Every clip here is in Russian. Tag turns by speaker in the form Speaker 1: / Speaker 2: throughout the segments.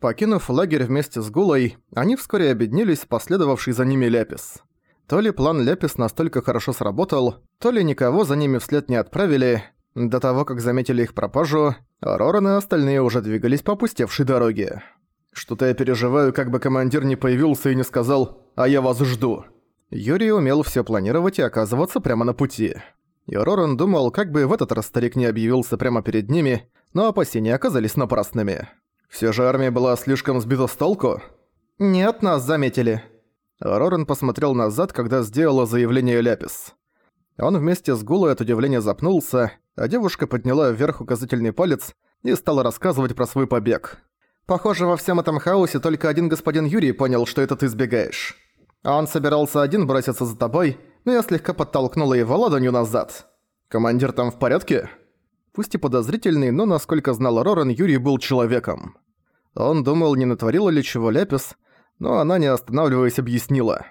Speaker 1: Покинув лагерь вместе с Гулой, они вскоре объединились с последовавшей за ними Ляпис. То ли план Ляпис настолько хорошо сработал, то ли никого за ними вслед не отправили. До того, как заметили их пропажу, Роран и остальные уже двигались по опустевшей дороге. Что-то я переживаю, как бы командир не появился и не сказал «А я вас жду». Юрий умел все планировать и оказываться прямо на пути. И Роран думал, как бы в этот раз старик не объявился прямо перед ними, но опасения оказались напрасными. Все же армия была слишком сбита с толку?
Speaker 2: Нет, нас заметили.
Speaker 1: Роран посмотрел назад, когда сделала заявление Ляпис. Он вместе с Гулой от удивления запнулся, а девушка подняла вверх указательный палец и стала рассказывать про свой побег.
Speaker 2: «Похоже, во всем этом хаосе только один господин Юрий понял, что это ты сбегаешь. Он собирался один броситься за тобой, но я слегка подтолкнула его ладонью назад. Командир там в порядке?»
Speaker 1: Пусть и подозрительный, но, насколько знал Роран, Юрий был человеком. Он думал, не натворила ли чего Ляпис, но она, не останавливаясь, объяснила.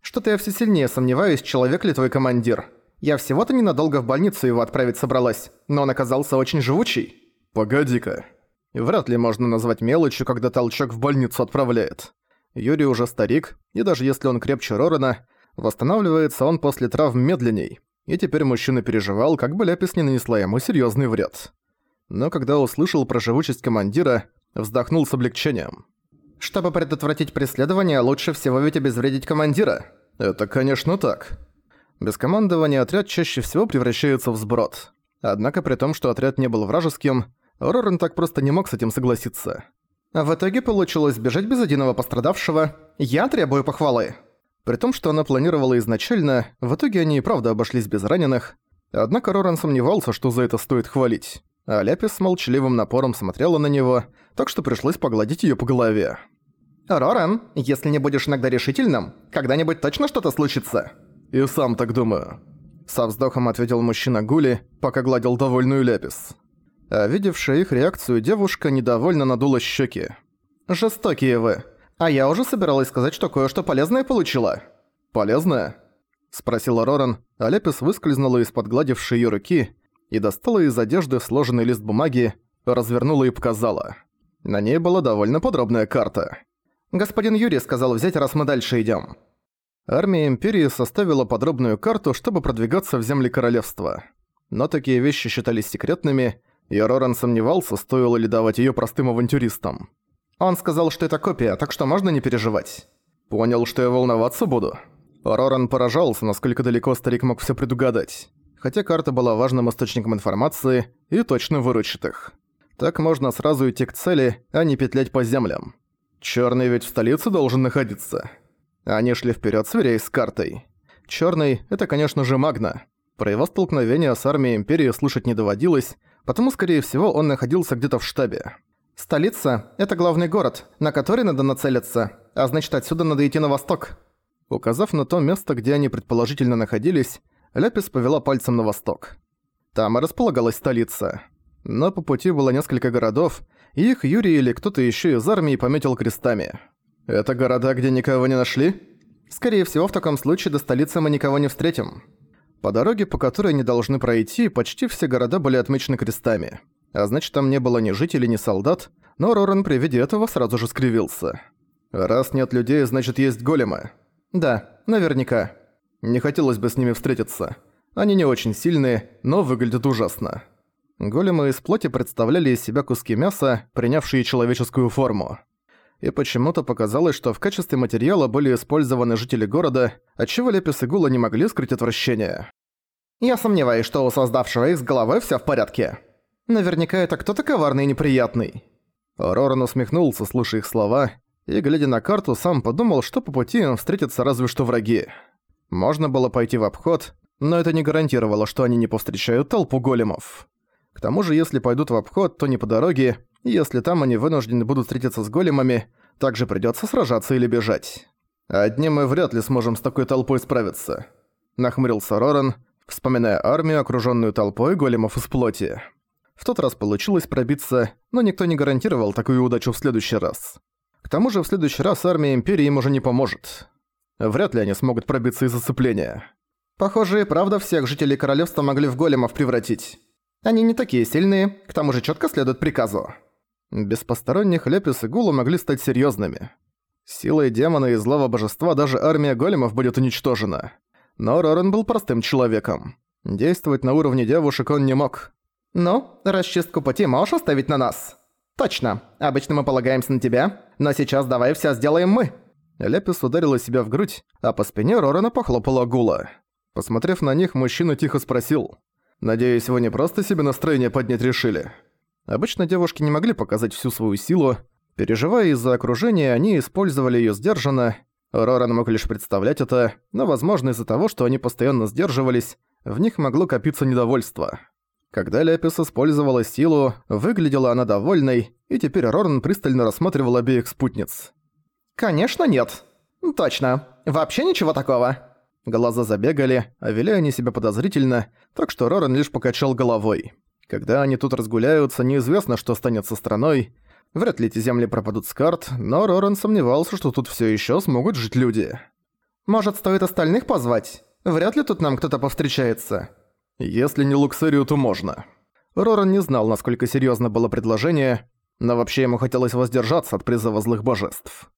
Speaker 1: «Что-то я все сильнее сомневаюсь, человек ли твой командир. Я всего-то ненадолго в больницу его отправить собралась, но он оказался очень живучий». «Погоди-ка. Вряд ли можно назвать мелочью, когда толчок в больницу отправляет. Юрий уже старик, и даже если он крепче Рорана, восстанавливается он после травм медленней и теперь мужчина переживал, как бы Ляпис не нанесла ему серьёзный вред. Но когда услышал про живучесть командира, вздохнул с облегчением.
Speaker 2: «Чтобы предотвратить преследование, лучше всего ведь обезвредить командира».
Speaker 1: «Это, конечно, так». Без командования отряд чаще всего превращается в сброд. Однако при том, что отряд не был вражеским, Рорен так просто не мог с этим согласиться.
Speaker 2: В итоге получилось бежать без единого пострадавшего. Я требую похвалы.
Speaker 1: При том, что она планировала изначально, в итоге они и правда обошлись без раненых. Однако Роран сомневался, что за это стоит хвалить. А Ляпис с молчаливым напором смотрела на него, так что пришлось погладить её по голове.
Speaker 2: «Роран, если не будешь иногда решительным, когда-нибудь точно что-то случится?»
Speaker 1: «И сам так думаю», — со вздохом ответил мужчина Гули, пока гладил довольную Ляпис. А видевшая их реакцию девушка недовольно надула щеки.
Speaker 2: «Жестокие вы. А я уже собиралась сказать, что кое-что полезное получила».
Speaker 1: «Полезное?» – спросила Роран, а Лепис выскользнула из-под гладившей её руки и достала из одежды сложенный лист бумаги, развернула и показала. На ней была довольно подробная карта.
Speaker 2: «Господин Юрий сказал взять, раз мы дальше идём».
Speaker 1: Армия Империи составила подробную карту, чтобы продвигаться в земли королевства. Но такие вещи считались секретными, и Роран сомневался, стоило ли давать её простым авантюристам.
Speaker 2: Он сказал, что это копия, так что можно не переживать.
Speaker 1: Понял, что я волноваться буду. Роран поражался, насколько далеко старик мог все предугадать. Хотя карта была важным источником информации и точно выручит их. Так можно сразу идти к цели, а не петлять по землям. Чёрный ведь в столице должен находиться. Они шли вперед, сверяясь с картой. Чёрный — это, конечно же, Магна. Про его столкновение с армией Империи слышать не доводилось, потому, скорее всего, он находился где-то в штабе.
Speaker 2: Столица – это главный город, на который надо нацелиться, а значит отсюда надо идти на восток».
Speaker 1: Указав на то место, где они предположительно находились, Ляпис повела пальцем на восток. Там и располагалась столица. Но по пути было несколько городов, и их Юрий или кто-то еще из армии пометил крестами. «Это города, где никого не нашли?»
Speaker 2: «Скорее всего, в таком случае до столицы мы никого не встретим».
Speaker 1: По дороге, по которой они должны пройти, почти все города были отмечены крестами а значит там не было ни жителей, ни солдат, но Роран при виде этого сразу же скривился. «Раз нет людей, значит есть големы».
Speaker 2: «Да, наверняка».
Speaker 1: Не хотелось бы с ними встретиться. Они не очень сильные, но выглядят ужасно. Големы из плоти представляли из себя куски мяса, принявшие человеческую форму. И почему-то показалось, что в качестве материала были использованы жители города, отчего Лепис и Гула не могли скрыть отвращение.
Speaker 2: «Я сомневаюсь, что у создавшего их с головой всё в порядке», Наверняка это кто-то коварный и неприятный».
Speaker 1: Роран усмехнулся, слушая их слова, и, глядя на карту, сам подумал, что по пути им встретятся разве что враги. Можно было пойти в обход, но это не гарантировало, что они не повстречают толпу големов. К тому же, если пойдут в обход, то не по дороге, и если там они вынуждены будут встретиться с големами, также придётся сражаться или бежать. Одним мы вряд ли сможем с такой толпой справиться. Нахмурился Роран, вспоминая армию, окружённую толпой големов из плоти. В тот раз получилось пробиться, но никто не гарантировал такую удачу в следующий раз. К тому же в следующий раз армия Империи им уже не поможет. Вряд ли они смогут пробиться из зацепления.
Speaker 2: Похоже, и правда всех жителей королевства могли в големов превратить. Они не такие сильные, к тому же четко следуют приказу.
Speaker 1: Без посторонних Лепис и Гула могли стать серьезными. Силой демона и злого божества даже армия големов будет уничтожена. Но Рорен был простым человеком. Действовать на уровне девушек он не мог.
Speaker 2: «Ну, расчистку пути можешь оставить на нас?» «Точно. Обычно мы полагаемся на тебя, но сейчас давай все сделаем мы».
Speaker 1: Лепис ударила себя в грудь, а по спине Рорена похлопала Гула. Посмотрев на них, мужчина тихо спросил. «Надеюсь, вы не просто себе настроение поднять решили?» Обычно девушки не могли показать всю свою силу. Переживая из-за окружения, они использовали её сдержанно. Роран мог лишь представлять это, но, возможно, из-за того, что они постоянно сдерживались, в них могло копиться недовольство. Когда Лепис использовала силу, выглядела она довольной, и теперь Роран пристально рассматривал обеих спутниц.
Speaker 2: «Конечно нет. Точно. Вообще ничего такого».
Speaker 1: Глаза забегали, а вели они себя подозрительно, так что Роран лишь покачал головой. Когда они тут разгуляются, неизвестно, что станет со страной. Вряд ли эти земли пропадут с карт, но Роран сомневался, что тут все еще смогут жить люди.
Speaker 2: «Может, стоит остальных позвать? Вряд ли тут нам кто-то повстречается».
Speaker 1: «Если не Луксерию, то можно». Роран не знал, насколько серьезно было предложение, но вообще ему хотелось воздержаться от призыва злых божеств.